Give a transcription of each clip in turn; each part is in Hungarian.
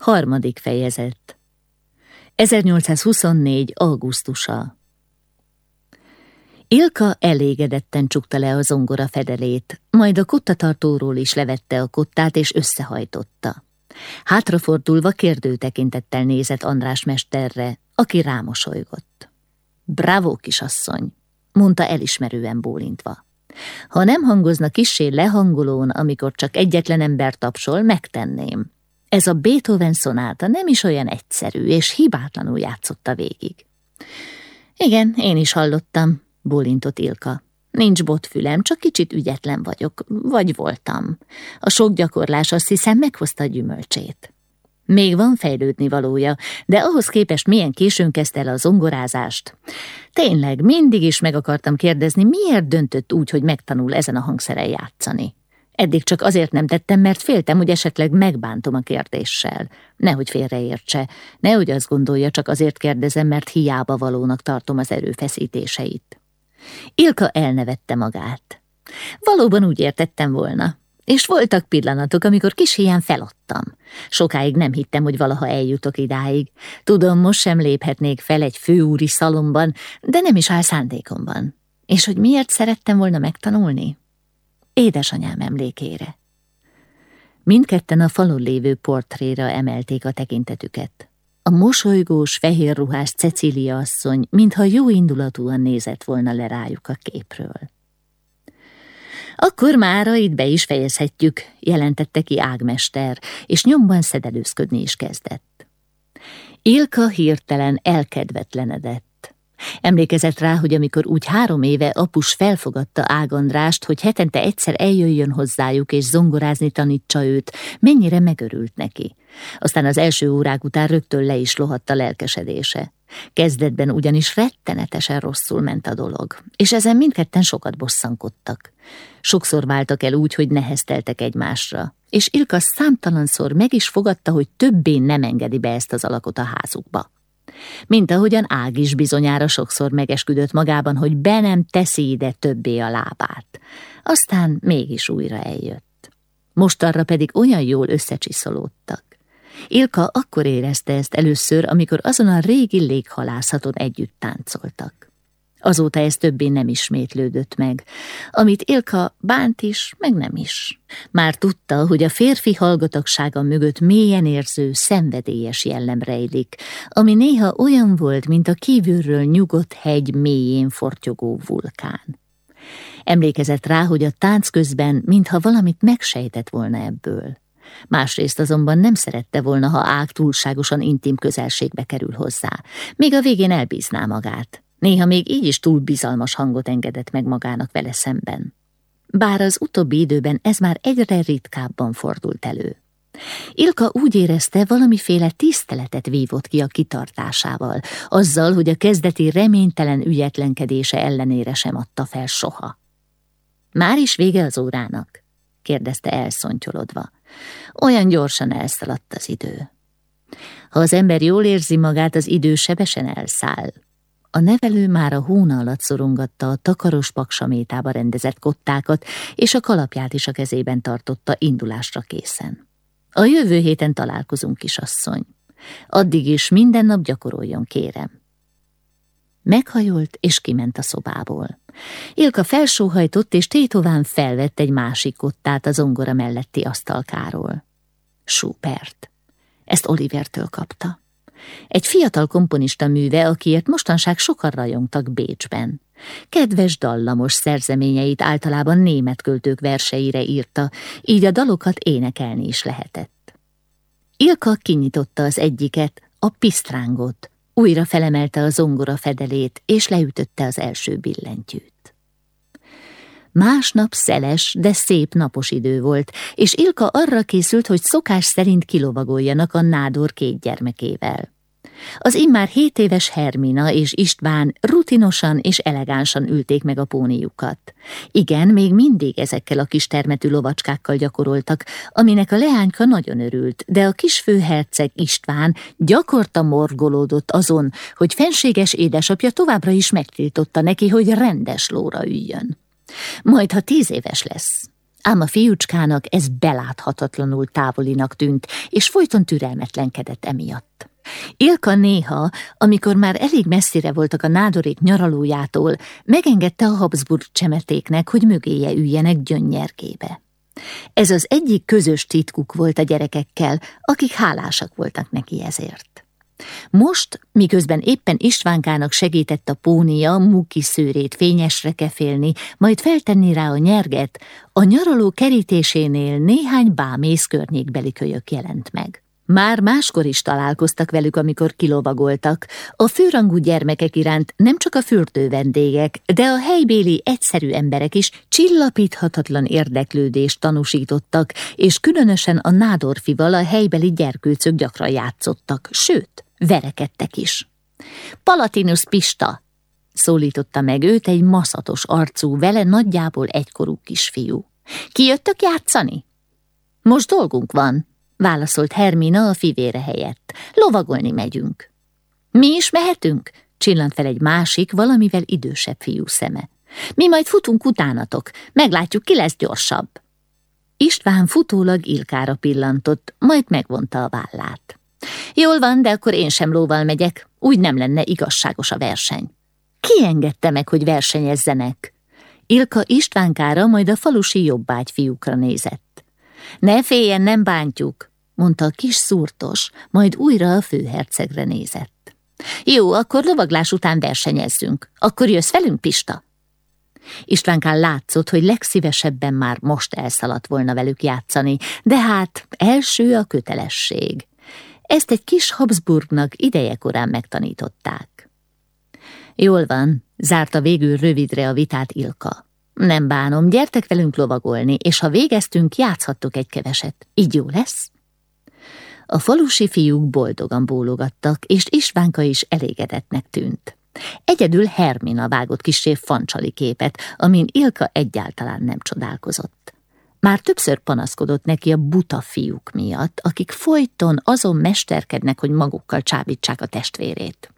Harmadik fejezet 1824. augusztusa Ilka elégedetten csukta le a zongora fedelét, majd a kottatartóról is levette a kottát és összehajtotta. Hátrafordulva kérdő tekintettel nézett András mesterre, aki rámosolygott. Bravo, kisasszony, mondta elismerően bólintva. Ha nem hangozna kissé lehangolón, amikor csak egyetlen ember tapsol, megtenném. Ez a Beethoven szonáta nem is olyan egyszerű, és hibátlanul játszotta végig. Igen, én is hallottam, bólintott Ilka. Nincs botfülem, csak kicsit ügyetlen vagyok, vagy voltam. A sok gyakorlás azt hiszem meghozta a gyümölcsét. Még van fejlődni valója, de ahhoz képest milyen későn kezdte el a zongorázást. Tényleg, mindig is meg akartam kérdezni, miért döntött úgy, hogy megtanul ezen a hangszeren játszani. Eddig csak azért nem tettem, mert féltem, hogy esetleg megbántom a kérdéssel. Nehogy félreértse, nehogy azt gondolja, csak azért kérdezem, mert hiába valónak tartom az erőfeszítéseit. Ilka elnevette magát. Valóban úgy értettem volna. És voltak pillanatok, amikor kis hián feladtam. Sokáig nem hittem, hogy valaha eljutok idáig. Tudom, most sem léphetnék fel egy főúri szalomban, de nem is áll szándékomban. És hogy miért szerettem volna megtanulni? Édesanyám emlékére. Mindketten a falon lévő portréra emelték a tekintetüket. A mosolygós, fehérruhás Cecília asszony, mintha jó indulatúan nézett volna le rájuk a képről. Akkor mára itt be is fejezhetjük, jelentette ki Ágmester, és nyomban szedelőzködni is kezdett. Ilka hirtelen elkedvetlenedett. Emlékezett rá, hogy amikor úgy három éve apus felfogadta Ágandrást, hogy hetente egyszer eljöjjön hozzájuk és zongorázni tanítsa őt, mennyire megörült neki. Aztán az első órák után rögtön le is lohadt a lelkesedése. Kezdetben ugyanis rettenetesen rosszul ment a dolog, és ezen mindketten sokat bosszankodtak. Sokszor váltak el úgy, hogy nehezteltek egymásra, és Ilka számtalanszor meg is fogadta, hogy többé nem engedi be ezt az alakot a házukba. Mint ahogyan Ág is bizonyára sokszor megesküdött magában, hogy be nem teszi ide többé a lábát. Aztán mégis újra eljött. Most arra pedig olyan jól összecsiszolódtak. Ilka akkor érezte ezt először, amikor azon a régi léghalászaton együtt táncoltak. Azóta ez többé nem ismétlődött meg, amit Ilka bánt is, meg nem is. Már tudta, hogy a férfi hallgatagsága mögött mélyen érző, szenvedélyes jellem rejlik, ami néha olyan volt, mint a kívülről nyugodt hegy mélyén fortyogó vulkán. Emlékezett rá, hogy a tánc közben, mintha valamit megsejtett volna ebből. Másrészt azonban nem szerette volna, ha Ág túlságosan intim közelségbe kerül hozzá. Még a végén elbízná magát. Néha még így is túl bizalmas hangot engedett meg magának vele szemben. Bár az utóbbi időben ez már egyre ritkábban fordult elő. Ilka úgy érezte, valamiféle tiszteletet vívott ki a kitartásával, azzal, hogy a kezdeti reménytelen ügyetlenkedése ellenére sem adta fel soha. Már is vége az órának? kérdezte elszontyolodva. Olyan gyorsan elszaladt az idő. Ha az ember jól érzi magát, az idő sebesen elszáll. A nevelő már a hóna alatt szorongatta a takaros paksamétába rendezett kottákat, és a kalapját is a kezében tartotta indulásra készen. A jövő héten találkozunk, kisasszony. Addig is minden nap gyakoroljon, kérem. Meghajult, és kiment a szobából. Ilka felsóhajtott, és tétován felvett egy másik kottát az ongora melletti asztalkáról. Schubert. Ezt Olivertől kapta. Egy fiatal komponista műve, akiért mostanság sokan rajongtak Bécsben. Kedves dallamos szerzeményeit általában német költők verseire írta, így a dalokat énekelni is lehetett. Ilka kinyitotta az egyiket, a pisztrángot, újra felemelte a zongora fedelét, és leütötte az első billentyűt. Másnap szeles, de szép napos idő volt, és Ilka arra készült, hogy szokás szerint kilovagoljanak a nádor két gyermekével. Az immár hét éves Hermina és István rutinosan és elegánsan ülték meg a póniukat. Igen, még mindig ezekkel a kis termetű lovacskákkal gyakoroltak, aminek a leányka nagyon örült, de a kis főherceg István gyakorta morgolódott azon, hogy fenséges édesapja továbbra is megtiltotta neki, hogy rendes lóra üljön. Majd, ha tíz éves lesz, Ám a fiúcskának ez beláthatatlanul távolinak tűnt, és folyton türelmetlenkedett emiatt. Ilka néha, amikor már elég messzire voltak a nádorék nyaralójától, megengedte a Habsburg csemetéknek, hogy mögéje üljenek gyönnyerkébe. Ez az egyik közös titkuk volt a gyerekekkel, akik hálásak voltak neki ezért. Most, miközben éppen Istvánkának segített a pónia muki szőrét fényesre kefélni, majd feltenni rá a nyerget, a nyaraló kerítésénél néhány bámész környékbeli kölyök jelent meg. Már máskor is találkoztak velük, amikor kilovagoltak. A főrangú gyermekek iránt nem csak a fürdő vendégek, de a helybéli egyszerű emberek is csillapíthatatlan érdeklődést tanúsítottak, és különösen a nádorfival a helybeli gyerkőcök gyakran játszottak, sőt, verekedtek is. Palatinus Pista, szólította meg őt egy maszatos arcú, vele nagyjából egykorú kisfiú. Kijöttök játszani? Most dolgunk van, válaszolt Hermina a fivére helyett. Lovagolni megyünk. Mi is mehetünk? csillant fel egy másik, valamivel idősebb fiú szeme. Mi majd futunk utánatok, meglátjuk, ki lesz gyorsabb. István futólag Ilkára pillantott, majd megvonta a vállát. Jól van, de akkor én sem lóval megyek, úgy nem lenne igazságos a verseny. Ki engedte meg, hogy versenyezzenek? Ilka Istvánkára, majd a falusi jobbágy fiúkra nézett. Ne féljen, nem bántjuk, mondta a kis szúrtos, majd újra a főhercegre nézett. Jó, akkor lovaglás után versenyezzünk. Akkor jössz velünk, Pista? Istvánkán látszott, hogy legszívesebben már most elszaladt volna velük játszani, de hát első a kötelesség. Ezt egy kis Habsburgnak ideje korán megtanították. Jól van, zárta végül rövidre a vitát Ilka. Nem bánom, gyertek velünk lovagolni, és ha végeztünk, játszhattok egy keveset. Így jó lesz? A falusi fiúk boldogan bólogattak, és Istvánka is elégedettnek tűnt. Egyedül Hermina vágott kisé fancsali képet, amin Ilka egyáltalán nem csodálkozott. Már többször panaszkodott neki a buta fiúk miatt, akik folyton azon mesterkednek, hogy magukkal csábítsák a testvérét.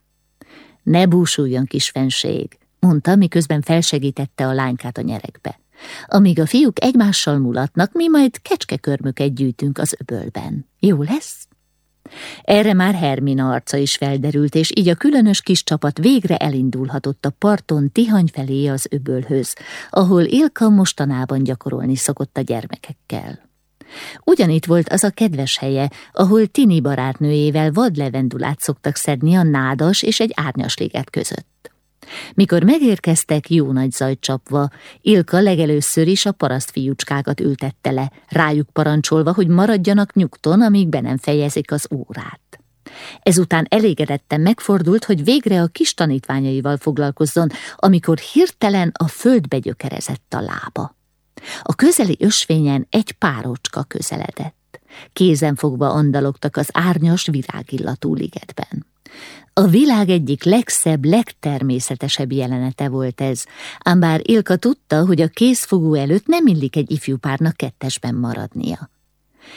Ne búsuljon, kis fenség, mondta, miközben felsegítette a lánykát a nyerekbe. Amíg a fiúk egymással mulatnak, mi majd kecskekörmöket gyűjtünk az öbölben. Jó lesz? Erre már Hermina arca is felderült, és így a különös kis csapat végre elindulhatott a parton Tihany felé az öbölhöz, ahol Ilka mostanában gyakorolni szokott a gyermekekkel. Ugyanitt volt az a kedves helye, ahol Tini barátnőjével vadlevendulát szoktak szedni a nádas és egy árnyas liget között. Mikor megérkeztek jó nagy zajt csapva, Ilka legelőször is a paraszt fiúcskákat ültette le, rájuk parancsolva, hogy maradjanak nyugton, amíg be nem fejezik az órát. Ezután elégedetten megfordult, hogy végre a kis tanítványaival foglalkozzon, amikor hirtelen a földbe gyökerezett a lába. A közeli ösvényen egy párocska közeledett. Kézen fogva andalogtak az árnyas virágillatú ligetben. A világ egyik legszebb, legtermészetesebb jelenete volt ez, ám bár Ilka tudta, hogy a kézfogó előtt nem illik egy ifjú párnak kettesben maradnia.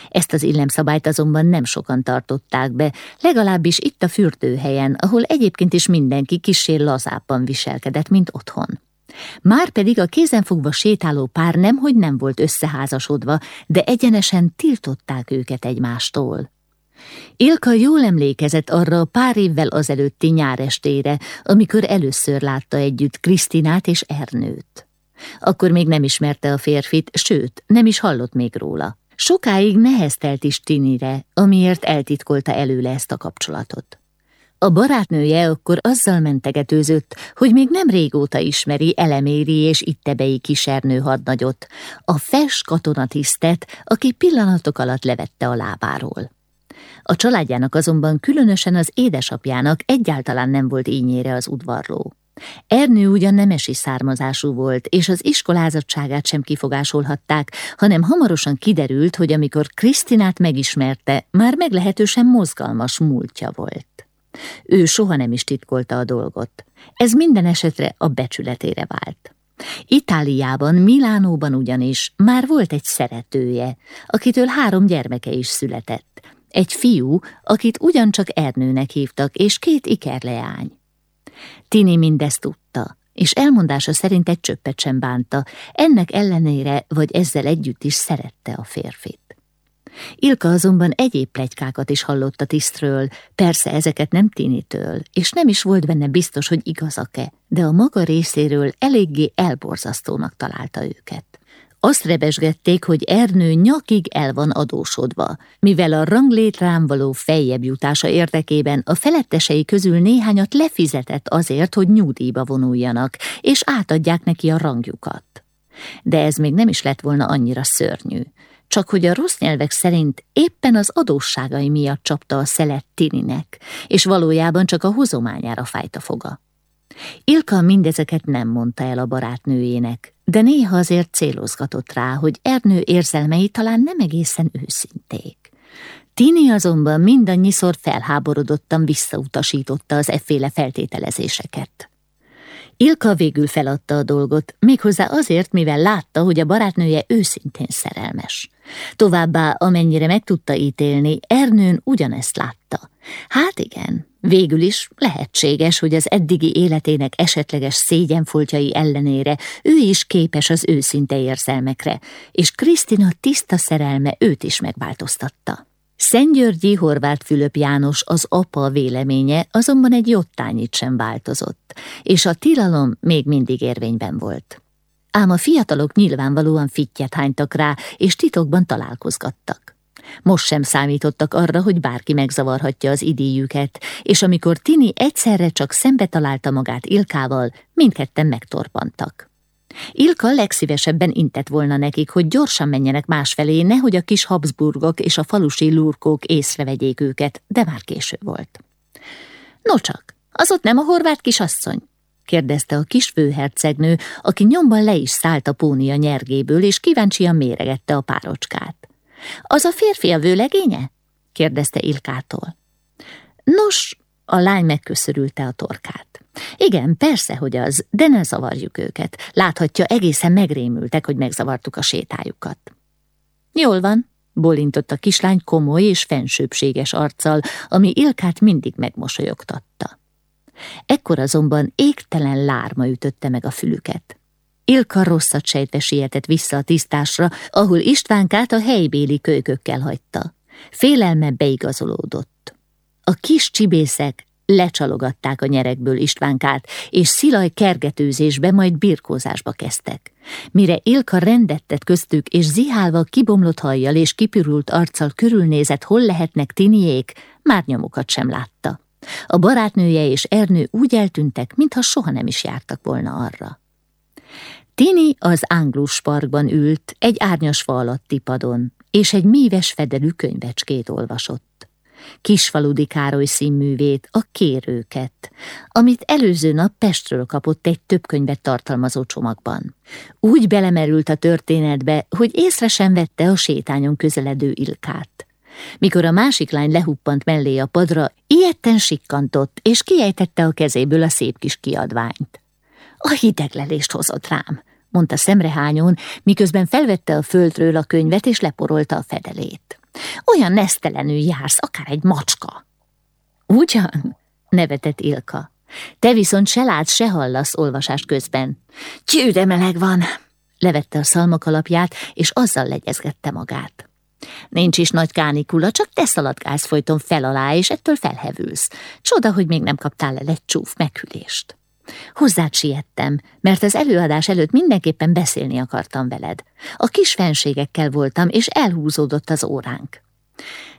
Ezt az illemszabályt azonban nem sokan tartották be, legalábbis itt a fürdőhelyen, ahol egyébként is mindenki kissé lazábban viselkedett, mint otthon. Márpedig a kézenfogva sétáló pár nemhogy nem volt összeházasodva, de egyenesen tiltották őket egymástól. Ilka jól emlékezett arra a pár évvel azelőtti nyárestére, amikor először látta együtt Krisztinát és Ernőt. Akkor még nem ismerte a férfit, sőt, nem is hallott még róla. Sokáig neheztelt is Tinire, amiért eltitkolta előle ezt a kapcsolatot. A barátnője akkor azzal mentegetőzött, hogy még nem régóta ismeri eleméri és ittebei kisernő hadnagyot, a fes katonatisztet, aki pillanatok alatt levette a lábáról. A családjának azonban különösen az édesapjának egyáltalán nem volt ínyére az udvarló. Ernő ugyan nemesi származású volt, és az iskolázottságát sem kifogásolhatták, hanem hamarosan kiderült, hogy amikor Krisztinát megismerte, már meglehetősen mozgalmas múltja volt. Ő soha nem is titkolta a dolgot. Ez minden esetre a becsületére vált. Itáliában, Milánóban ugyanis már volt egy szeretője, akitől három gyermeke is született. Egy fiú, akit ugyancsak Ernőnek hívtak, és két ikerleány. Tini mindezt tudta, és elmondása szerint egy csöppet sem bánta, ennek ellenére vagy ezzel együtt is szerette a férfit. Ilka azonban egyéb plegykákat is hallott a tisztről, persze ezeket nem Tinitől, és nem is volt benne biztos, hogy igazak-e, de a maga részéről eléggé elborzasztónak találta őket. Azt rebesgették, hogy Ernő nyakig el van adósodva, mivel a ranglétrán való feljebb jutása érdekében a felettesei közül néhányat lefizetett azért, hogy nyugdíjba vonuljanak, és átadják neki a rangjukat. De ez még nem is lett volna annyira szörnyű csak hogy a rossz nyelvek szerint éppen az adósságai miatt csapta a szelet Tininek, és valójában csak a hozományára fájt foga. Ilka mindezeket nem mondta el a barátnőjének, de néha azért célozgatott rá, hogy Ernő érzelmei talán nem egészen őszinték. Tini azonban mindannyiszor felháborodottan visszautasította az efféle feltételezéseket. Ilka végül feladta a dolgot, méghozzá azért, mivel látta, hogy a barátnője őszintén szerelmes. Továbbá, amennyire meg tudta ítélni, Ernőn ugyanezt látta. Hát igen, végül is lehetséges, hogy az eddigi életének esetleges szégyenfoltjai ellenére ő is képes az őszinte érzelmekre, és Krisztina tiszta szerelme őt is megváltoztatta. Szentgyörgyi Horváth Fülöp János az apa véleménye azonban egy jottányit sem változott, és a tilalom még mindig érvényben volt. Ám a fiatalok nyilvánvalóan fittyet hánytak rá, és titokban találkozgattak. Most sem számítottak arra, hogy bárki megzavarhatja az idéjüket, és amikor Tini egyszerre csak szembe találta magát Ilkával, mindketten megtorpantak. Ilka legszívesebben intett volna nekik, hogy gyorsan menjenek másfelé, nehogy a kis Habsburgok és a falusi lurkók észrevegyék őket, de már késő volt. Nocsak, az ott nem a horvát kisasszony? kérdezte a kis főhercegnő, aki nyomban le is szállt a pónia nyergéből, és kíváncsian méregette a párocskát. Az a férfi a vőlegénye? kérdezte Ilkától. Nos, a lány megköszörülte a torkát. Igen, persze, hogy az, de ne zavarjuk őket. Láthatja, egészen megrémültek, hogy megzavartuk a sétájukat. Jól van, bolintott a kislány komoly és fensőbséges arccal, ami Ilkát mindig megmosolyogtatta. Ekkor azonban égtelen lárma ütötte meg a fülüket. Ilka rosszat sejtve sietett vissza a tisztásra, ahol Istvánkát a helybéli kölykökkel hagyta. Félelme beigazolódott. A kis csibészek Lecsalogatták a nyerekből Istvánkát, és szilaj kergetőzésbe, majd birkózásba kezdtek. Mire Ilka rendet köztük, és zihálva kibomlott hajjal és kipürült arccal körülnézett, hol lehetnek tiniék, már nyomokat sem látta. A barátnője és Ernő úgy eltűntek, mintha soha nem is jártak volna arra. Tini az Ánglus parkban ült, egy árnyas fa alatti padon, és egy míves fedelű könyvecskét olvasott. Kisfaludi Károly színművét, a Kérőket, amit előző nap Pestről kapott egy több könyvet tartalmazó csomagban. Úgy belemerült a történetbe, hogy észre sem vette a sétányon közeledő Ilkát. Mikor a másik lány lehuppant mellé a padra, ilyetten sikkantott, és kiejtette a kezéből a szép kis kiadványt. A hideglelést hozott rám, mondta szemrehányon, miközben felvette a földről a könyvet és leporolta a fedelét. Olyan nesztelenül jársz, akár egy macska. Ugyan? nevetett Ilka. Te viszont se látsz, se hallasz olvasás közben. Csőde meleg van, levette a szalmak alapját, és azzal legyezgette magát. Nincs is nagy kánikula, csak te szaladgálsz folyton fel alá, és ettől felhevülsz. Csoda, hogy még nem kaptál el egy csúf meghülést. Hozzád siettem, mert az előadás előtt mindenképpen beszélni akartam veled. A kis fenségekkel voltam, és elhúzódott az óránk.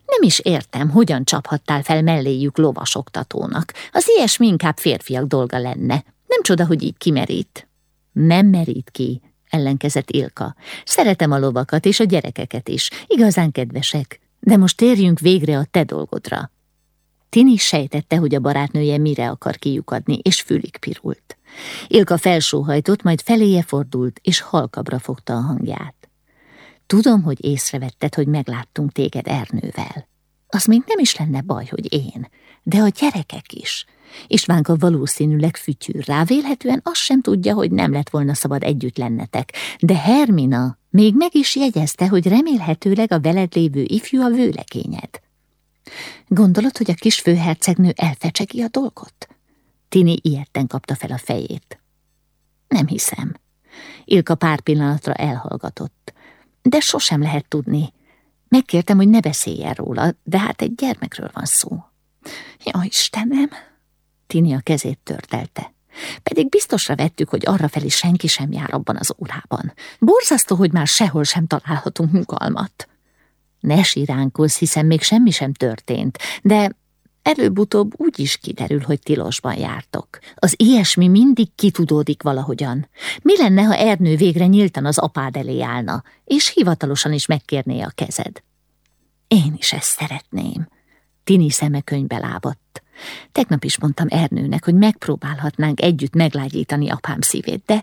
Nem is értem, hogyan csaphattál fel melléjük lovasoktatónak. Az ilyesmi inkább férfiak dolga lenne. Nem csoda, hogy így kimerít. Nem merít ki, ellenkezett Ilka. Szeretem a lovakat és a gyerekeket is, igazán kedvesek. De most térjünk végre a te dolgodra. Tini sejtette, hogy a barátnője mire akar kiukadni, és fülig pirult. Ilka felsóhajtott, majd feléje fordult, és halkabra fogta a hangját. Tudom, hogy észrevetted, hogy megláttunk téged Ernővel. Az még nem is lenne baj, hogy én, de a gyerekek is. Istvánka valószínűleg fütyűr rá, vélhetően azt sem tudja, hogy nem lett volna szabad együtt lennetek, de Hermina még meg is jegyezte, hogy remélhetőleg a veled lévő ifjú a vőlegényed. Gondolod, hogy a kis főhercegnő elfecsegi a dolgot? Tini ilyetten kapta fel a fejét. Nem hiszem. Ilka pár pillanatra elhallgatott. De sosem lehet tudni. Megkértem, hogy ne beszéljen róla, de hát egy gyermekről van szó. Ja, Istenem! Tini a kezét törtelte. Pedig biztosra vettük, hogy arrafelé senki sem jár abban az órában. Borzasztó, hogy már sehol sem találhatunk nyugalmat. Ne siránkozz, hiszen még semmi sem történt, de előbb-utóbb úgy is kiderül, hogy tilosban jártok. Az ilyesmi mindig kitudódik valahogyan. Mi lenne, ha Ernő végre nyíltan az apád elé állna, és hivatalosan is megkérné a kezed? Én is ezt szeretném. Tini szeme könyvbe lábadt. Tegnap is mondtam Ernőnek, hogy megpróbálhatnánk együtt meglágyítani apám szívét, de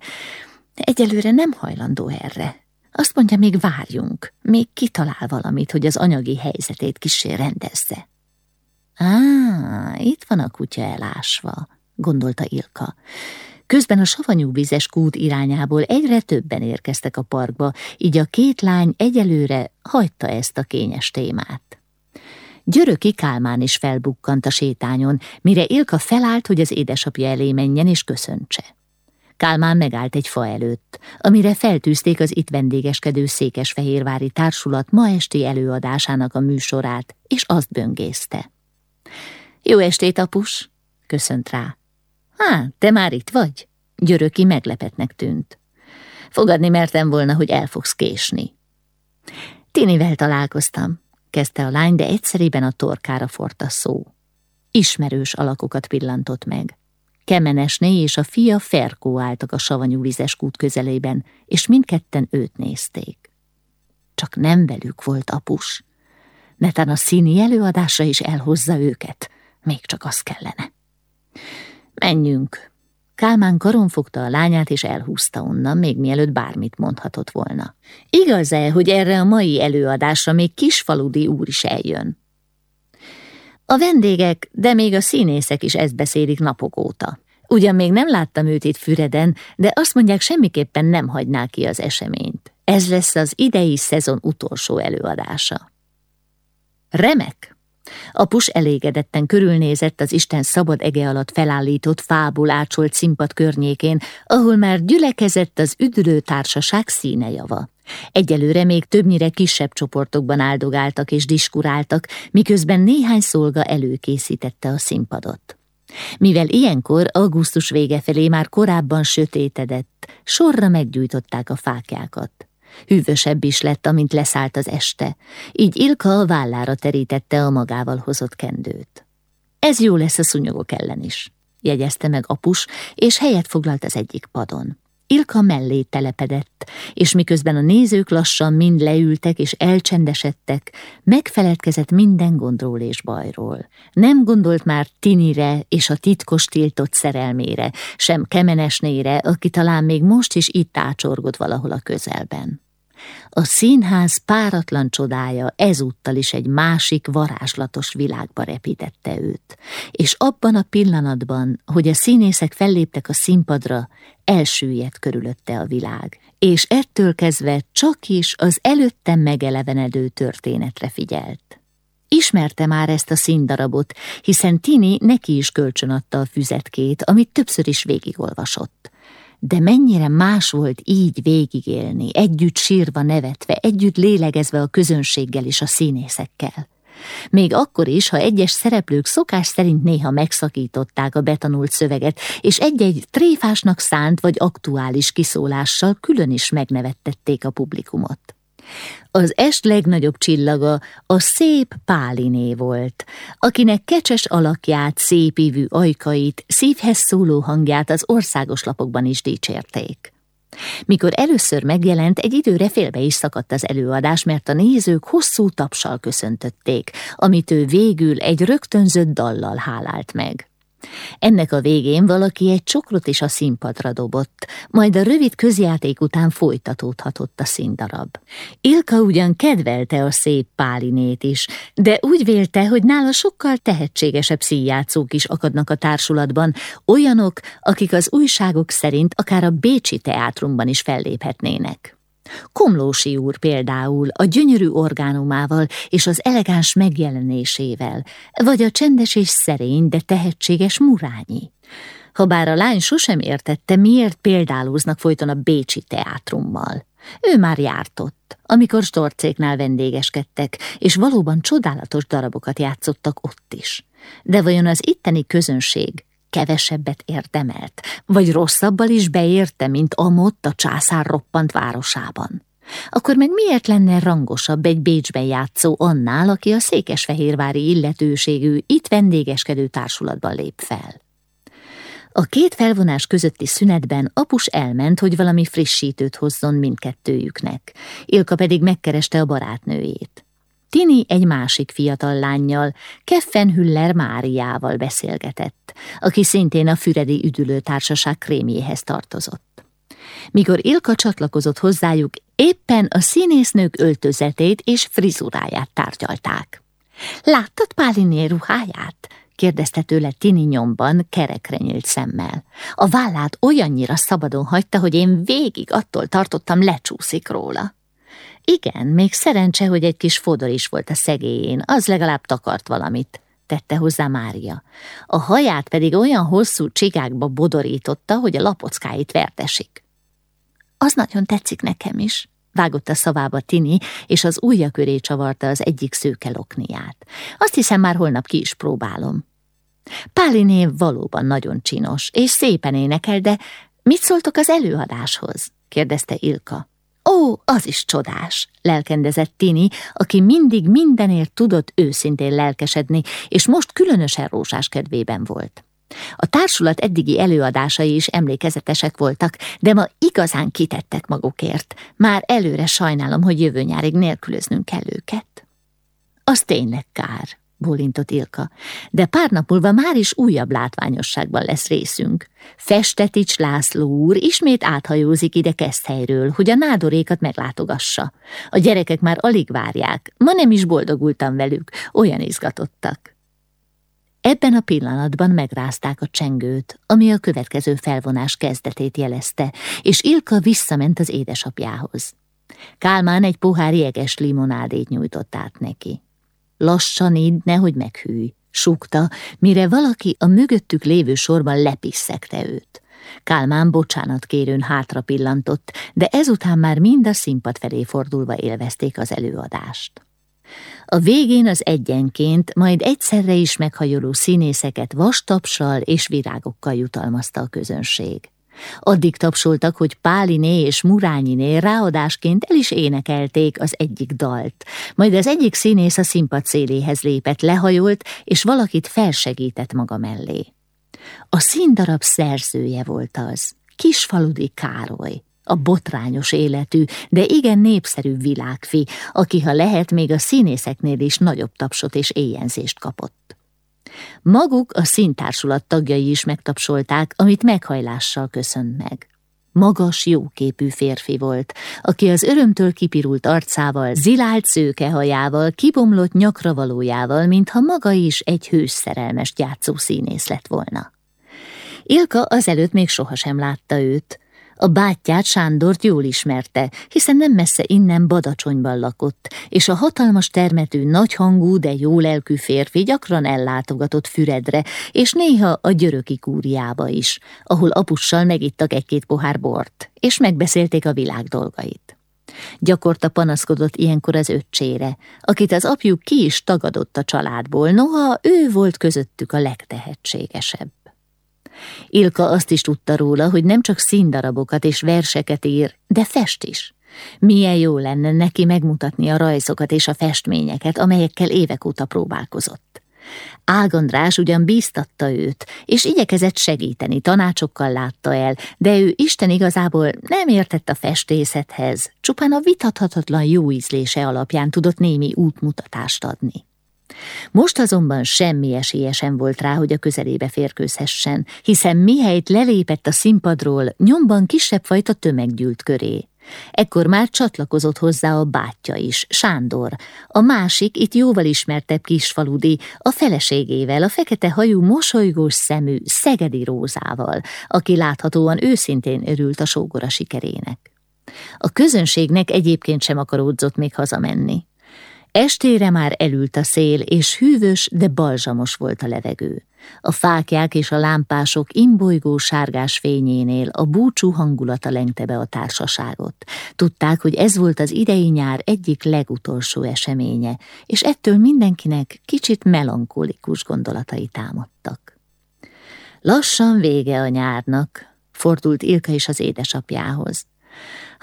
egyelőre nem hajlandó erre. Azt mondja, még várjunk, még kitalál valamit, hogy az anyagi helyzetét kisé rendezze. Á, itt van a kutya elásva, gondolta Ilka. Közben a savanyú vizes kút irányából egyre többen érkeztek a parkba, így a két lány egyelőre hagyta ezt a kényes témát. Györöki Kálmán is felbukkant a sétányon, mire Ilka felállt, hogy az édesapja elé menjen és köszöntse. Kálmán megállt egy fa előtt, amire feltűzték az itt vendégeskedő Székesfehérvári Társulat ma esti előadásának a műsorát, és azt böngészte. Jó estét, apus! köszönt rá. Há, te már itt vagy? Györöki meglepetnek tűnt. Fogadni mertem volna, hogy el fogsz késni. Tinivel találkoztam, kezdte a lány, de egyszerében a torkára fort a szó. Ismerős alakokat pillantott meg. Kemenesné és a fia Ferkó álltak a savanyú vizes kút közelében, és mindketten őt nézték. Csak nem velük volt apus. Netán a színi előadásra is elhozza őket, még csak az kellene. Menjünk. Kálmán karon fogta a lányát, és elhúzta onnan, még mielőtt bármit mondhatott volna. Igaz-e, hogy erre a mai előadásra még kisfaludi úr is eljön? A vendégek, de még a színészek is ezt beszélik napok óta. Ugyan még nem láttam őt itt Füreden, de azt mondják, semmiképpen nem hagyná ki az eseményt. Ez lesz az idei szezon utolsó előadása. Remek! Apus elégedetten körülnézett az Isten szabad ege alatt felállított fából ácsolt színpad környékén, ahol már gyülekezett az üdülő társaság színejava. Egyelőre még többnyire kisebb csoportokban áldogáltak és diskuráltak, miközben néhány szolga előkészítette a színpadot. Mivel ilyenkor augusztus vége felé már korábban sötétedett, sorra meggyújtották a fákjákat. Hűvösebb is lett, amint leszállt az este, így Ilka a vállára terítette a magával hozott kendőt. Ez jó lesz a szúnyogok ellen is, jegyezte meg apus, és helyet foglalt az egyik padon. Ilka mellé telepedett, és miközben a nézők lassan mind leültek és elcsendesedtek, megfeledkezett minden gondról és bajról. Nem gondolt már Tinire és a titkos tiltott szerelmére, sem Kemenesnére, aki talán még most is itt ácsorgott valahol a közelben. A színház páratlan csodája ezúttal is egy másik varázslatos világba repítette őt, és abban a pillanatban, hogy a színészek felléptek a színpadra, elsüllyedt körülötte a világ, és ettől kezdve csak is az előttem megelevenedő történetre figyelt. Ismerte már ezt a színdarabot, hiszen Tini neki is kölcsönadta a füzetkét, amit többször is végigolvasott de mennyire más volt így végigélni, együtt sírva nevetve, együtt lélegezve a közönséggel és a színészekkel. Még akkor is, ha egyes szereplők szokás szerint néha megszakították a betanult szöveget, és egy-egy tréfásnak szánt vagy aktuális kiszólással külön is megnevettették a publikumot. Az est legnagyobb csillaga a szép Páliné volt, akinek kecses alakját, szépívű ajkait, szívhez szóló hangját az országos lapokban is dicsérték. Mikor először megjelent, egy időre félbe is szakadt az előadás, mert a nézők hosszú tapsal köszöntötték, amit ő végül egy rögtönzött dallal hálált meg. Ennek a végén valaki egy csokrot is a színpadra dobott, majd a rövid közjáték után folytatódhatott a színdarab. Ilka ugyan kedvelte a szép Pálinét is, de úgy vélte, hogy nála sokkal tehetségesebb színjátszók is akadnak a társulatban, olyanok, akik az újságok szerint akár a Bécsi teátrumban is felléphetnének. Komlósi úr például a gyönyörű orgánumával és az elegáns megjelenésével, vagy a csendes és szerény, de tehetséges Murányi. Habár a lány sosem értette, miért példálóznak folyton a Bécsi teátrummal. Ő már járt ott, amikor Storcéknál vendégeskedtek, és valóban csodálatos darabokat játszottak ott is. De vajon az itteni közönség kevesebbet érdemelt, vagy rosszabbal is beérte, mint amott a császár roppant városában? Akkor meg miért lenne rangosabb egy Bécsben játszó annál, aki a székesfehérvári illetőségű, itt vendégeskedő társulatban lép fel? A két felvonás közötti szünetben apus elment, hogy valami frissítőt hozzon mindkettőjüknek. Ilka pedig megkereste a barátnőjét. Tini egy másik fiatal lányjal, Keffenhüller Máriával beszélgetett, aki szintén a Füredi üdülőtársaság krémjéhez tartozott. Mikor Ilka csatlakozott hozzájuk, éppen a színésznők öltözetét és frizuráját tárgyalták. Láttad Páliné ruháját? kérdezte tőle Tini nyomban, kerekre nyílt szemmel. A vállát olyannyira szabadon hagyta, hogy én végig attól tartottam lecsúszik róla. Igen, még szerencse, hogy egy kis fodor is volt a szegélyén, az legalább takart valamit, tette hozzá Mária. A haját pedig olyan hosszú csigákba bodorította, hogy a lapockáit vertesik. Az nagyon tetszik nekem is, vágott a szavába Tini, és az ujja köré csavarta az egyik szőke lokniát. Azt hiszem, már holnap ki is próbálom. Páliné valóban nagyon csinos, és szépen énekel, de mit szóltok az előadáshoz? kérdezte Ilka. Ó, az is csodás, lelkendezett Tini, aki mindig mindenért tudott őszintén lelkesedni, és most különösen rózsás kedvében volt. A társulat eddigi előadásai is emlékezetesek voltak, de ma igazán kitettek magukért. Már előre sajnálom, hogy jövő nyárig nélkülöznünk kell őket. Az tényleg kár, bólintott Ilka, de pár nap múlva már is újabb látványosságban lesz részünk. Festetics László úr ismét áthajózik ide Keszthelyről, hogy a nádorékat meglátogassa. A gyerekek már alig várják, ma nem is boldogultam velük, olyan izgatottak. Ebben a pillanatban megrázták a csengőt, ami a következő felvonás kezdetét jelezte, és Ilka visszament az édesapjához. Kálmán egy pohár jeges limonádét nyújtott át neki. Lassan így, nehogy meghűj, súgta, mire valaki a mögöttük lévő sorban lepisszegte őt. Kálmán bocsánat kérőn hátra pillantott, de ezután már mind a színpad felé fordulva élvezték az előadást. A végén az egyenként, majd egyszerre is meghajoló színészeket vastapsal és virágokkal jutalmazta a közönség. Addig tapsoltak, hogy Páliné és Murányiné ráadásként el is énekelték az egyik dalt, majd az egyik színész a színpad széléhez lépett, lehajolt, és valakit felsegített maga mellé. A színdarab szerzője volt az, Kisfaludi Károly, a botrányos életű, de igen népszerű világfi, aki ha lehet még a színészeknél is nagyobb tapsot és éjjenzést kapott. Maguk a színtársulat tagjai is megtapsolták, amit meghajlással köszönt meg. Magas, jóképű férfi volt, aki az örömtől kipirult arcával, zilált szőkehajával, kibomlott nyakravalójával, mintha maga is egy hős szerelmes játszó színész lett volna. Ilka azelőtt még sohasem látta őt, a bátyját Sándort jól ismerte, hiszen nem messze innen Badacsonyban lakott, és a hatalmas termetű, nagyhangú, de jó lelkű férfi gyakran ellátogatott Füredre, és néha a györöki kúriába is, ahol apussal megittak egy-két pohár bort, és megbeszélték a világ dolgait. Gyakorta panaszkodott ilyenkor az öccsére, akit az apjuk ki is tagadott a családból, noha ő volt közöttük a legtehetségesebb. Ilka azt is tudta róla, hogy nem csak színdarabokat és verseket ír, de fest is. Milyen jó lenne neki megmutatni a rajzokat és a festményeket, amelyekkel évek óta próbálkozott. Ágandrás ugyan bíztatta őt, és igyekezett segíteni, tanácsokkal látta el, de ő Isten igazából nem értett a festészethez, csupán a vitathatatlan jó ízlése alapján tudott némi útmutatást adni. Most azonban semmi esélye volt rá, hogy a közelébe férkőzhessen, hiszen mihelyt lelépett a színpadról, nyomban kisebb fajta tömeg gyűlt köré. Ekkor már csatlakozott hozzá a bátyja is, Sándor, a másik, itt jóval ismertebb kisfaludi, a feleségével, a fekete hajú, mosolygós szemű, Szegedi Rózával, aki láthatóan őszintén örült a sógora sikerének. A közönségnek egyébként sem akaródzott még hazamenni. Estére már elült a szél, és hűvös, de balzsamos volt a levegő. A fákják és a lámpások imbolygó sárgás fényénél a búcsú hangulata lengte be a társaságot. Tudták, hogy ez volt az idei nyár egyik legutolsó eseménye, és ettől mindenkinek kicsit melankolikus gondolatai támadtak. Lassan vége a nyárnak, fordult Ilka is az édesapjához.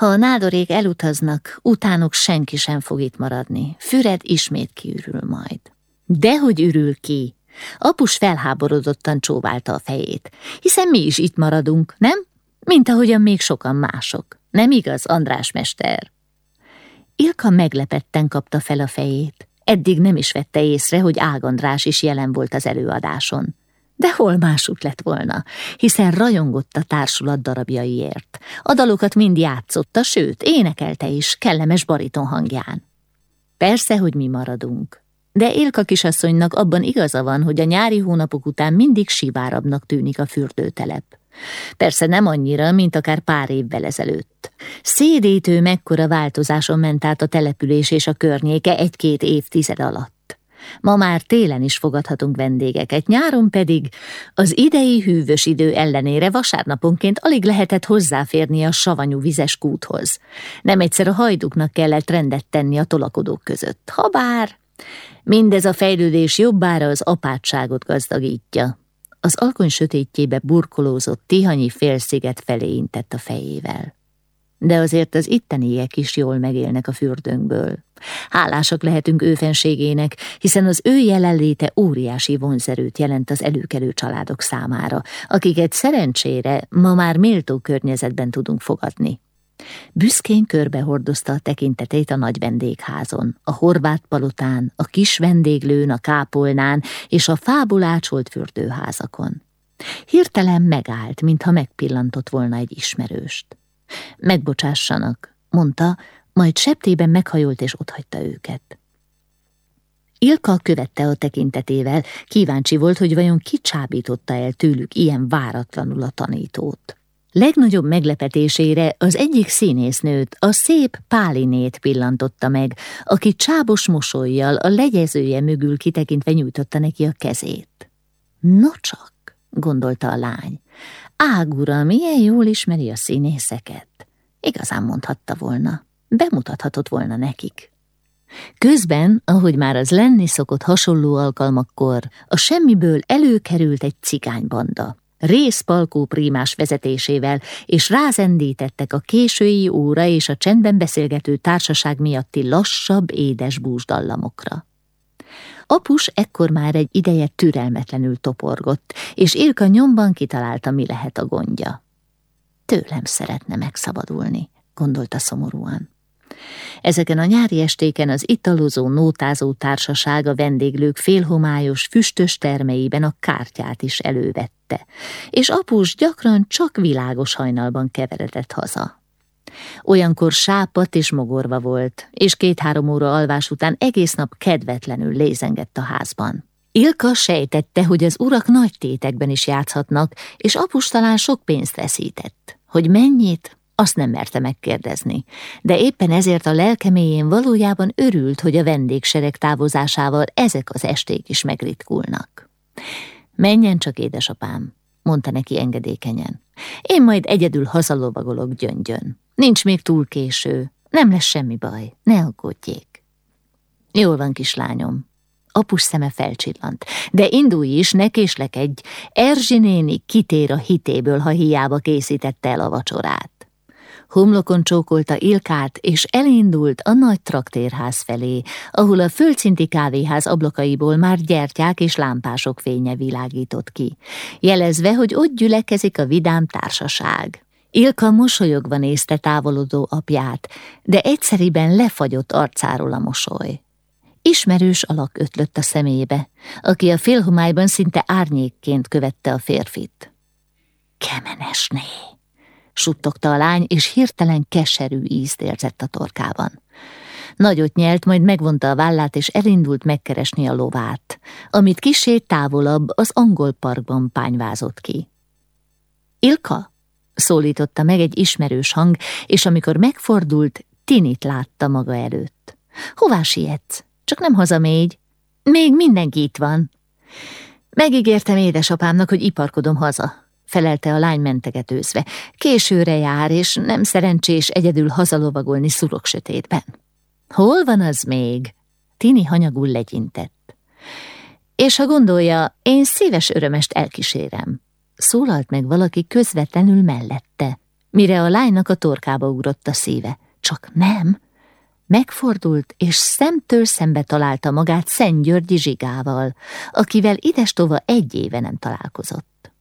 Ha a nádorék elutaznak, utánuk senki sem fog itt maradni. Füred ismét kiürül majd. Dehogy ürül ki, Apus felháborodottan csóválta a fejét. Hiszen mi is itt maradunk, nem? Mint ahogyan még sokan mások. Nem igaz, András mester? Ilka meglepetten kapta fel a fejét. Eddig nem is vette észre, hogy Ágandrás is jelen volt az előadáson. De hol másút lett volna, hiszen rajongott a társulat darabjaiért. A dalokat mind játszotta, sőt, énekelte is, kellemes bariton hangján. Persze, hogy mi maradunk. De Élka kisasszonynak abban igaza van, hogy a nyári hónapok után mindig sivárabbnak tűnik a fürdőtelep. Persze nem annyira, mint akár pár évvel ezelőtt. Szédítő mekkora változáson ment át a település és a környéke egy-két évtized alatt. Ma már télen is fogadhatunk vendégeket, nyáron pedig az idei hűvös idő ellenére vasárnaponként alig lehetett hozzáférni a savanyú vizes kúthoz. Nem egyszer a hajduknak kellett rendet tenni a tolakodók között, habár Mindez a fejlődés jobbára az apátságot gazdagítja. Az alkony sötétjébe burkolózott tihanyi félsziget felé intett a fejével. De azért az itteniek is jól megélnek a fürdőnkből. Hálásak lehetünk őfenségének, hiszen az ő jelenléte óriási vonzerőt jelent az előkelő családok számára, akiket szerencsére ma már méltó környezetben tudunk fogadni. Büszkén körbehordozta a tekintetét a nagy vendégházon, a horvát palotán, a kis vendéglőn, a kápolnán és a fából ácsolt fürdőházakon. Hirtelen megállt, mintha megpillantott volna egy ismerőst. Megbocsássanak, mondta, majd septében meghajolt és otthagyta őket. Ilka követte a tekintetével, kíváncsi volt, hogy vajon kicsábította el tőlük ilyen váratlanul a tanítót. Legnagyobb meglepetésére az egyik színésznőt, a szép Pálinét pillantotta meg, aki csábos mosolyjal a legyezője mögül kitekintve nyújtotta neki a kezét. Nocsak, gondolta a lány, águra milyen jól ismeri a színészeket. Igazán mondhatta volna, bemutathatott volna nekik. Közben, ahogy már az lenni szokott hasonló alkalmakkor, a semmiből előkerült egy cigánybanda. Rész Palkó prímás vezetésével, és rázendítettek a késői óra és a csendben beszélgető társaság miatti lassabb, édes búsdallamokra. Apus ekkor már egy ideje türelmetlenül toporgott, és Ilka nyomban kitalálta, mi lehet a gondja. Tőlem szeretne megszabadulni, gondolta szomorúan. Ezeken a nyári estéken az italozó, nótázó társaság a vendéglők félhomályos, füstös termeiben a kártyát is elővette, és apus gyakran csak világos hajnalban keveredett haza. Olyankor sápat és mogorva volt, és két-három óra alvás után egész nap kedvetlenül lézengett a házban. Ilka sejtette, hogy az urak nagy tétekben is játszhatnak, és apus talán sok pénzt veszített. Hogy mennyit, azt nem merte megkérdezni, de éppen ezért a lelkeméjén valójában örült, hogy a vendégsereg távozásával ezek az esték is megritkulnak. Menjen csak, édesapám, mondta neki engedékenyen. Én majd egyedül hazalovagolok gyöngyön. Nincs még túl késő, nem lesz semmi baj, ne aggódjék. Jól van, kislányom. Apus szeme felcsillant. De indulj is, ne késlekedj. Erzsi néni kitér a hitéből, ha hiába készítette el a vacsorát. Homlokon csókolta Ilkát, és elindult a nagy traktérház felé, ahol a földszinti kávéház ablakaiból már gyertyák és lámpások fénye világított ki, jelezve, hogy ott gyülekezik a vidám társaság. Ilka mosolyogva nézte távolodó apját, de egyszeriben lefagyott arcáról a mosoly. Ismerős alak ötlött a szemébe, aki a félhomályban szinte árnyékként követte a férfit. Kemenesné! suttogta a lány, és hirtelen keserű ízt érzett a torkában. Nagyot nyelt, majd megvonta a vállát, és elindult megkeresni a lovát, amit kisé távolabb az angol parkban pányvázott ki. Ilka? Szólította meg egy ismerős hang, és amikor megfordult, Tinit látta maga előtt. Hová sietsz? Csak nem hazamégy. Még mindenki itt van. Megígértem édesapámnak, hogy iparkodom haza, felelte a lány mentegetőzve. Későre jár, és nem szerencsés egyedül hazalovagolni szurok sötétben. Hol van az még? Tini hanyagul legyintett. És ha gondolja, én szíves örömest elkísérem. Szólalt meg valaki közvetlenül mellette, mire a lánynak a torkába ugrott a szíve. Csak nem. Megfordult, és szemtől szembe találta magát Szent Györgyi Zsigával, akivel idestova egy éve nem találkozott.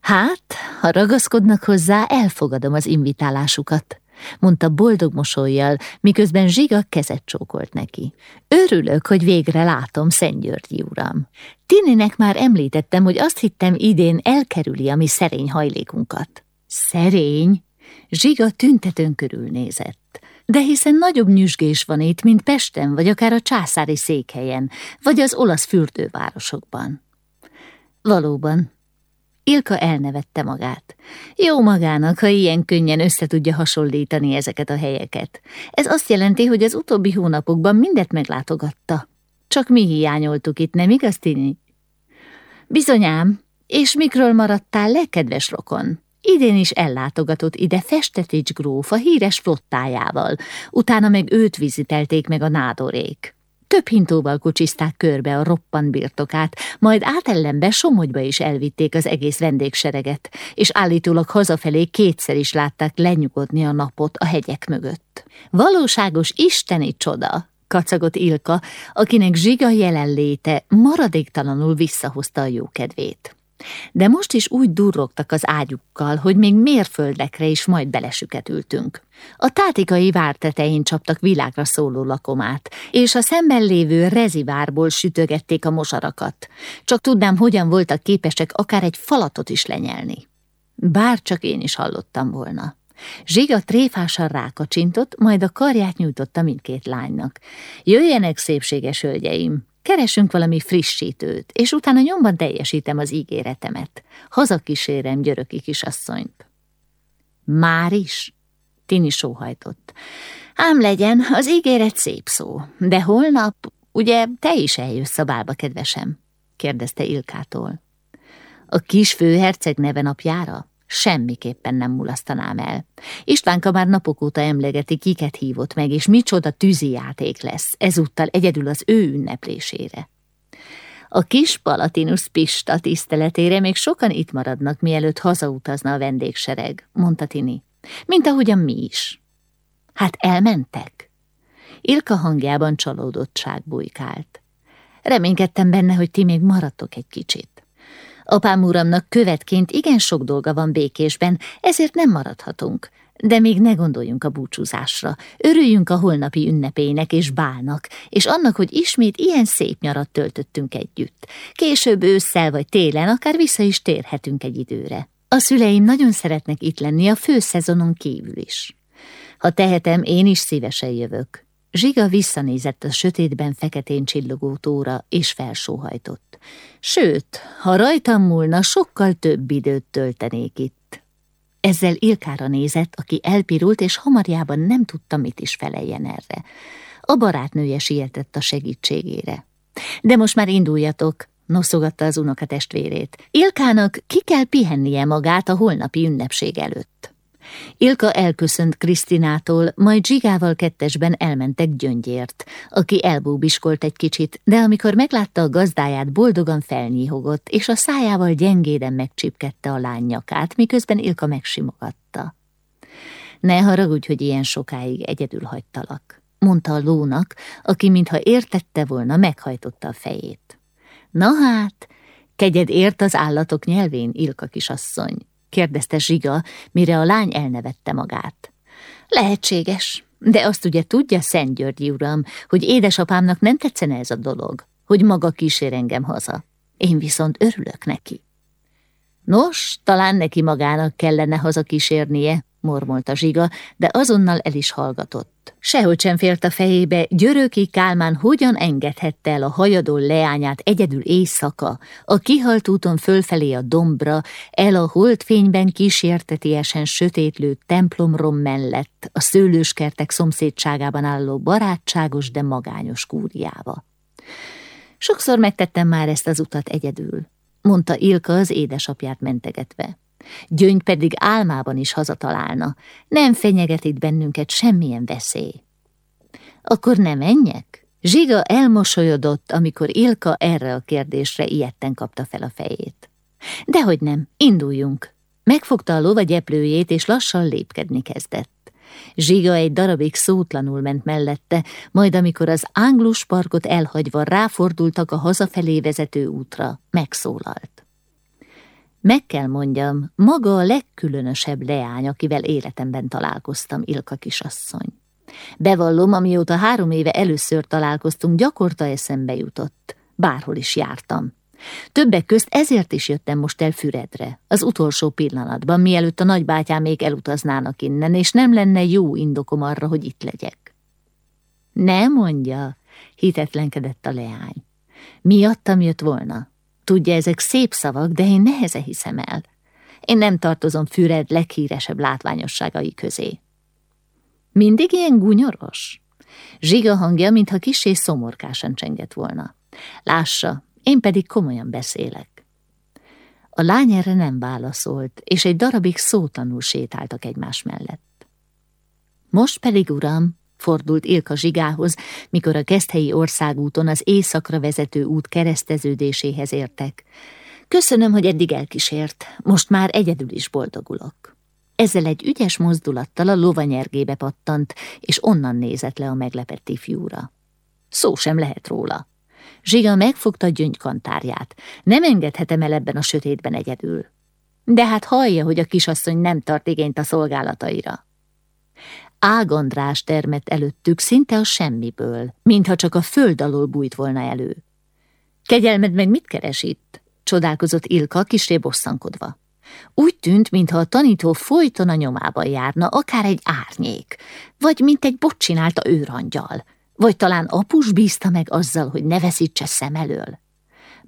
Hát, ha ragaszkodnak hozzá, elfogadom az invitálásukat, mondta boldog mosolyjal, miközben Zsiga kezet csókolt neki. Örülök, hogy végre látom Szent Györgyi uram. Tininek már említettem, hogy azt hittem idén elkerüli a mi szerény hajlékunkat. Szerény? Zsiga tüntetőn körülnézett. De hiszen nagyobb nyüzsgés van itt, mint Pesten, vagy akár a császári székhelyen, vagy az olasz fürdővárosokban. Valóban, Ilka elnevette magát. Jó magának, ha ilyen könnyen össze tudja hasonlítani ezeket a helyeket. Ez azt jelenti, hogy az utóbbi hónapokban mindet meglátogatta. Csak mi hiányoltuk itt, nem igaz, Tini? Bizonyám, és mikről maradtál le, kedves rokon? Idén is ellátogatott ide Festetics gróf a híres flottájával, utána meg őt vizitelték meg a nádorék. Több hintóval kocsizták körbe a roppant birtokát, majd átellenbe Somogyba is elvitték az egész vendégsereget, és állítólag hazafelé kétszer is látták lenyugodni a napot a hegyek mögött. Valóságos isteni csoda, kacagott Ilka, akinek zsiga jelenléte maradéktalanul visszahozta a jókedvét de most is úgy durrogtak az ágyukkal, hogy még mérföldekre is majd belesüketültünk. A tátikai vár tetején csaptak világra szóló lakomát, és a szemben lévő rezivárból sütögették a mosarakat. Csak tudnám, hogyan voltak képesek akár egy falatot is lenyelni. Bár csak én is hallottam volna. Zsiga tréfásan rákacsintott, majd a karját nyújtotta mindkét lánynak. Jöjjenek, szépséges hölgyeim, Keresünk valami frissítőt, és utána nyomban teljesítem az ígéretemet. Hazakísérem györöki kisasszonyt. Már is? Tini sóhajtott. Ám legyen, az ígéret szép szó, de holnap, ugye te is eljössz a bálba, kedvesem? kérdezte Ilkától. A kis főherceg neve napjára? Semmiképpen nem mulasztanám el. Istvánka már napok óta emlegeti, kiket hívott meg, és micsoda tűzi játék lesz, ezúttal egyedül az ő ünneplésére. A kis Palatinus Pista tiszteletére még sokan itt maradnak, mielőtt hazautazna a vendégsereg, mondta Tini, mint ahogyan mi is. Hát elmentek? Ilka hangjában csalódottság bujkált. Reménykedtem benne, hogy ti még maradtok egy kicsit. Apám uramnak követként igen sok dolga van békésben, ezért nem maradhatunk. De még ne gondoljunk a búcsúzásra. Örüljünk a holnapi ünnepének és bálnak, és annak, hogy ismét ilyen szép nyarat töltöttünk együtt. Később ősszel vagy télen akár vissza is térhetünk egy időre. A szüleim nagyon szeretnek itt lenni a főszezonon kívül is. Ha tehetem, én is szívesen jövök. Zsiga visszanézett a sötétben feketén csillogó tóra, és felsóhajtott. Sőt, ha rajtam múlna, sokkal több időt töltenék itt. Ezzel Ilkára nézett, aki elpirult, és hamarjában nem tudta, mit is feleljen erre. A barátnője sietett a segítségére. De most már induljatok, noszogatta az unoka testvérét. Ilkának ki kell pihennie magát a holnapi ünnepség előtt. Ilka elköszönt Krisztinától, majd Zsigával kettesben elmentek Gyöngyért, aki elbúbiskolt egy kicsit, de amikor meglátta a gazdáját, boldogan felnyíhogott, és a szájával gyengéden megcsipkedte a lány nyakát, miközben Ilka megsimogatta. Ne haragudj, hogy ilyen sokáig egyedül hagytalak, mondta a lónak, aki mintha értette volna, meghajtotta a fejét. Na hát, kegyed ért az állatok nyelvén, Ilka kisasszony, kérdezte Zsiga, mire a lány elnevette magát. Lehetséges, de azt ugye tudja, Szent Györgyi uram, hogy édesapámnak nem tetszene ez a dolog, hogy maga kísér engem haza. Én viszont örülök neki. Nos, talán neki magának kellene haza kísérnie, mormolta Zsiga, de azonnal el is hallgatott. Sehogy sem félt a fejébe, Györöki Kálmán hogyan engedhette el a hajadó leányát egyedül éjszaka, a kihalt úton fölfelé a dombra, el a holdfényben kísértetiesen sötétlő templomrom mellett, a szőlőskertek szomszédságában álló barátságos, de magányos kúriába. Sokszor megtettem már ezt az utat egyedül, mondta Ilka az édesapját mentegetve. Gyöngy pedig álmában is hazatalálna, nem fenyeget itt bennünket semmilyen veszély. Akkor nem menjek? Zsiga elmosolyodott, amikor Ilka erre a kérdésre ilyetten kapta fel a fejét. Dehogy nem, induljunk. Megfogta a lova gyeplőjét, és lassan lépkedni kezdett. Zsiga egy darabig szótlanul ment mellette, majd amikor az ánglus parkot elhagyva ráfordultak a hazafelé vezető útra, megszólalt. Meg kell mondjam, maga a legkülönösebb leány, akivel életemben találkoztam, Ilka kisasszony. Bevallom, amióta három éve először találkoztunk, gyakorta eszembe jutott. Bárhol is jártam. Többek közt ezért is jöttem most el Füredre, az utolsó pillanatban, mielőtt a nagybátyám még elutaznának innen, és nem lenne jó indokom arra, hogy itt legyek. Ne mondja, hitetlenkedett a leány. Miattam jött volna. Tudja, ezek szép szavak, de én neheze hiszem el. Én nem tartozom Füred leghíresebb látványosságai közé. Mindig ilyen gunyoros? Zsiga hangja, mintha kisé szomorkásan csengett volna. Lássa, én pedig komolyan beszélek. A lány erre nem válaszolt, és egy darabig szótanul sétáltak egymás mellett. Most pedig, uram, fordult Ilka zsigához, mikor a Keszthelyi országúton az éjszakra vezető út kereszteződéséhez értek. Köszönöm, hogy eddig elkísért, most már egyedül is boldogulok. Ezzel egy ügyes mozdulattal a lovanyergébe pattant, és onnan nézett le a meglepett ifjúra. Szó sem lehet róla. Zsiga megfogta gyöngykantárját. Nem engedhetem el ebben a sötétben egyedül. De hát hallja, hogy a kisasszony nem tart igényt a szolgálataira. Ágandrás termett előttük szinte a semmiből, mintha csak a föld alól bújt volna elő. Kegyelmed meg mit keres itt? csodálkozott Ilka kisré bosszankodva. Úgy tűnt, mintha a tanító folyton a nyomában járna, akár egy árnyék, vagy mint egy bocsinálta őrangyal, vagy talán apus bízta meg azzal, hogy ne veszítse szem elől.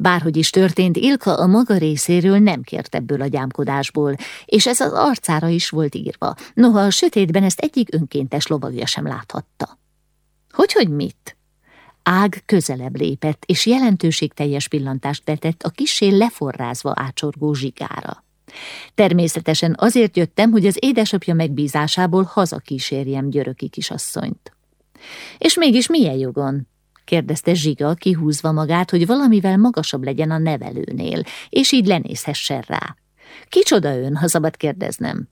Bárhogy is történt, Ilka a maga részéről nem kért ebből a gyámkodásból, és ez az arcára is volt írva, noha a sötétben ezt egyik önkéntes lovagja sem láthatta. Hogyhogy mit? Ág közelebb lépett, és jelentőségteljes pillantást vetett a kisé leforrázva ácsorgó zsigára. Természetesen azért jöttem, hogy az édesapja megbízásából hazakísérjem györöki kisasszonyt. És mégis milyen jogon? Kérdezte Zsiga, kihúzva magát, hogy valamivel magasabb legyen a nevelőnél, és így lenézhessen rá. Kicsoda ön, ha szabad kérdeznem?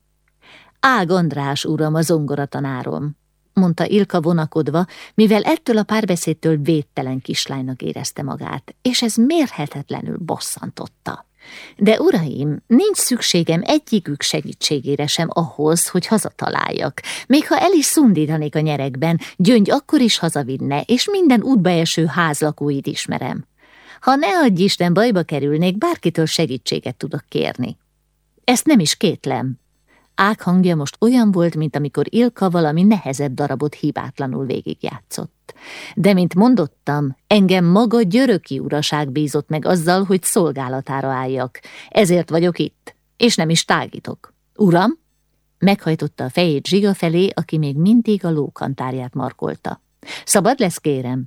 Ág András, uram, a zongoratanárom, mondta Ilka vonakodva, mivel ettől a párbeszédtől védtelen kislánynak érezte magát, és ez mérhetetlenül bosszantotta. De uraim, nincs szükségem egyikük segítségére sem ahhoz, hogy hazataláljak. Még ha el is szundítanék a nyerekben, gyöngy akkor is hazavinne, és minden útba eső házlakóit ismerem. Ha ne adj Isten bajba kerülnék, bárkitől segítséget tudok kérni. Ezt nem is kétlem. Ág hangja most olyan volt, mint amikor Ilka valami nehezebb darabot hibátlanul végigjátszott. De, mint mondottam, engem maga györöki uraság bízott meg azzal, hogy szolgálatára álljak. Ezért vagyok itt, és nem is tágítok. Uram? Meghajtotta a fejét Zsiga felé, aki még mindig a lókantárját markolta. Szabad lesz, kérem?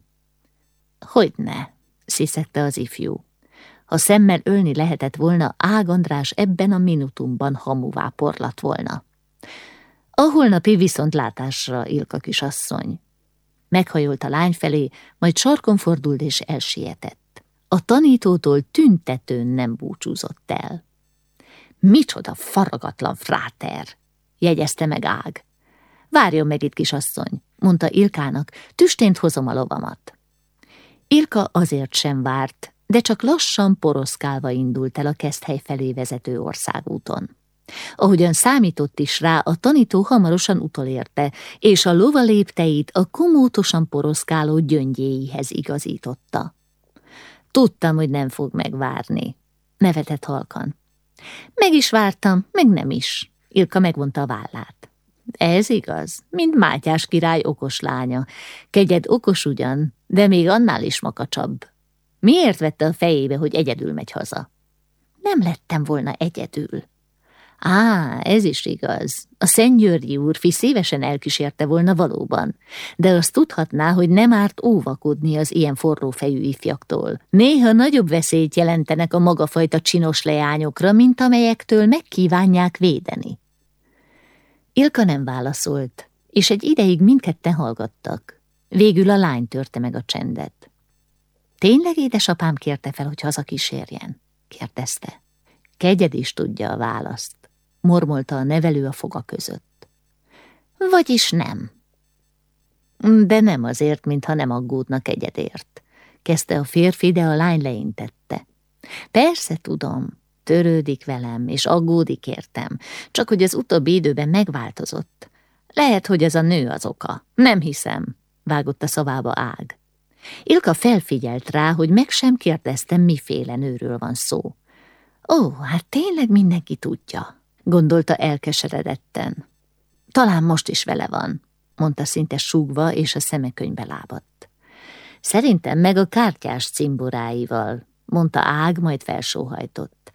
Hogyne, sziszegte az ifjú. Ha szemmel ölni lehetett volna, Ág András ebben a minutumban hamuvá porlat volna. A holnapi viszontlátásra, Ilka kisasszony. Meghajolt a lány felé, majd sarkon fordult és elsietett. A tanítótól tüntetőn nem búcsúzott el. Micsoda faragatlan fráter, jegyezte meg Ág. Várjon meg itt, kisasszony, mondta Ilkának, tüstént hozom a lovamat. Ilka azért sem várt, de csak lassan poroszkálva indult el a Keszthely felé vezető országúton. Ahogyan számított is rá, a tanító hamarosan utolérte, és a lova lépteit a komótosan poroszkáló gyöngyéihez igazította. Tudtam, hogy nem fog megvárni. Nevetett halkan. Meg is vártam, meg nem is. Ilka megvonta a vállát. Ez igaz, mint Mátyás király okos lánya. Kegyed okos ugyan, de még annál is makacsabb. Miért vette a fejébe, hogy egyedül megy haza? Nem lettem volna egyedül. Á, ez is igaz. A Szentgyörgyi úrfi szívesen elkísérte volna valóban, de azt tudhatná, hogy nem árt óvakodni az ilyen forró fejű ifjaktól. Néha nagyobb veszélyt jelentenek a magafajta csinos leányokra, mint amelyektől megkívánják védeni. Ilka nem válaszolt, és egy ideig mindketten hallgattak. Végül a lány törte meg a csendet. Tényleg édesapám kérte fel, hogy hazakísérjen? kérdezte. Kegyed is tudja a választ mormolta a nevelő a foga között. Vagyis nem. De nem azért, mintha nem aggódnak egyedért. Kezdte a férfi, de a lány leintette. Persze tudom, törődik velem, és aggódik értem, csak hogy az utóbbi időben megváltozott. Lehet, hogy ez a nő az oka. Nem hiszem, vágott a szavába ág. Ilka felfigyelt rá, hogy meg sem kérdeztem, miféle nőről van szó. Ó, hát tényleg mindenki tudja, gondolta elkeseredetten. Talán most is vele van, mondta szinte súgva, és a szemekönyvbe lábadt. Szerintem meg a kártyás cimboráival, mondta Ág, majd felsóhajtott.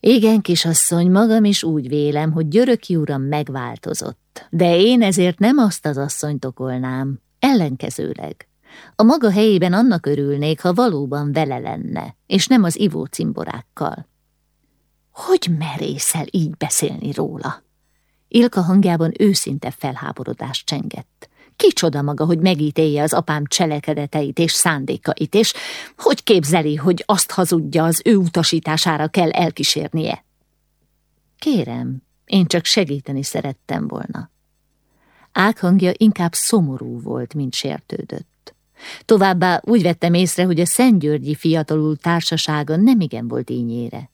Igen, kisasszony, magam is úgy vélem, hogy Györöki uram megváltozott, de én ezért nem azt az asszonyt okolnám, ellenkezőleg. A maga helyében annak örülnék, ha valóban vele lenne, és nem az ivó cimborákkal. Hogy merészel így beszélni róla? Ilka hangjában őszinte felháborodás csengett. Kicsoda maga, hogy megítélje az apám cselekedeteit és szándékait, és hogy képzeli, hogy azt hazudja, az ő utasítására kell elkísérnie? Kérem, én csak segíteni szerettem volna. Ághangja inkább szomorú volt, mint sértődött. Továbbá úgy vettem észre, hogy a Szentgyörgyi fiatalul társasága nemigen volt ínyére.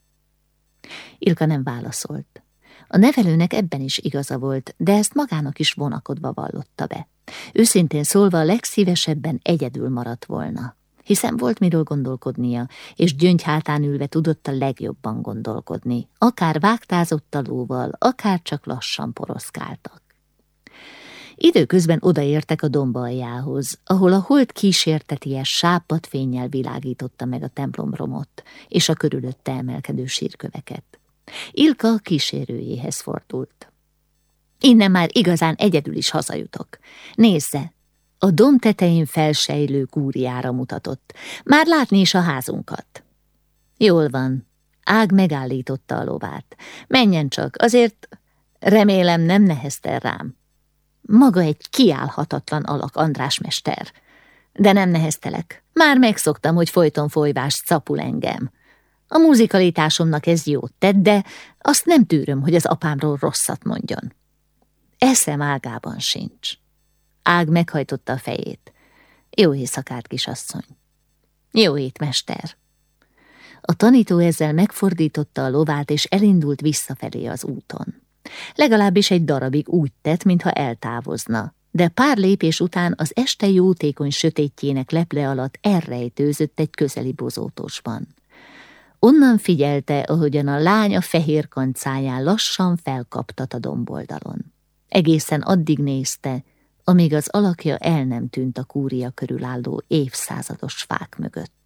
Ilka nem válaszolt. A nevelőnek ebben is igaza volt, de ezt magának is vonakodva vallotta be. Őszintén szólva a legszívesebben egyedül maradt volna, hiszen volt miről gondolkodnia, és gyöngyhátán ülve tudott a legjobban gondolkodni, akár vágtázott a lóval, akár csak lassan poroszkáltak. Időközben odaértek a domba aljához, ahol a hold kísérteties sápat fényjel világította meg a templomromot és a körülötte emelkedő sírköveket. Ilka kísérőjéhez fordult. Innen már igazán egyedül is hazajutok. Nézze, a dom tetején felsejlő kúriára mutatott. Már látni is a házunkat. Jól van. Ág megállította a lovát. Menjen csak, azért remélem nem neheztel rám. Maga egy kiállhatatlan alak, András mester. De nem neheztelek. Már megszoktam, hogy folyton folyvást capul engem. A muzikalitásomnak ez jót tett, de azt nem tűröm, hogy az apámról rosszat mondjon. Eszem ágában sincs. Ág meghajtotta a fejét. Jó éjszakát, kisasszony. Jó ét, mester. A tanító ezzel megfordította a lovát, és elindult visszafelé az úton. Legalábbis egy darabig úgy tett, mintha eltávozna, de pár lépés után az este jótékony sötétjének leple alatt elrejtőzött egy közeli bozótosban. Onnan figyelte, ahogyan a lány a fehér kancáján lassan felkaptat a domboldalon. Egészen addig nézte, amíg az alakja el nem tűnt a kúria körül álló évszázados fák mögött.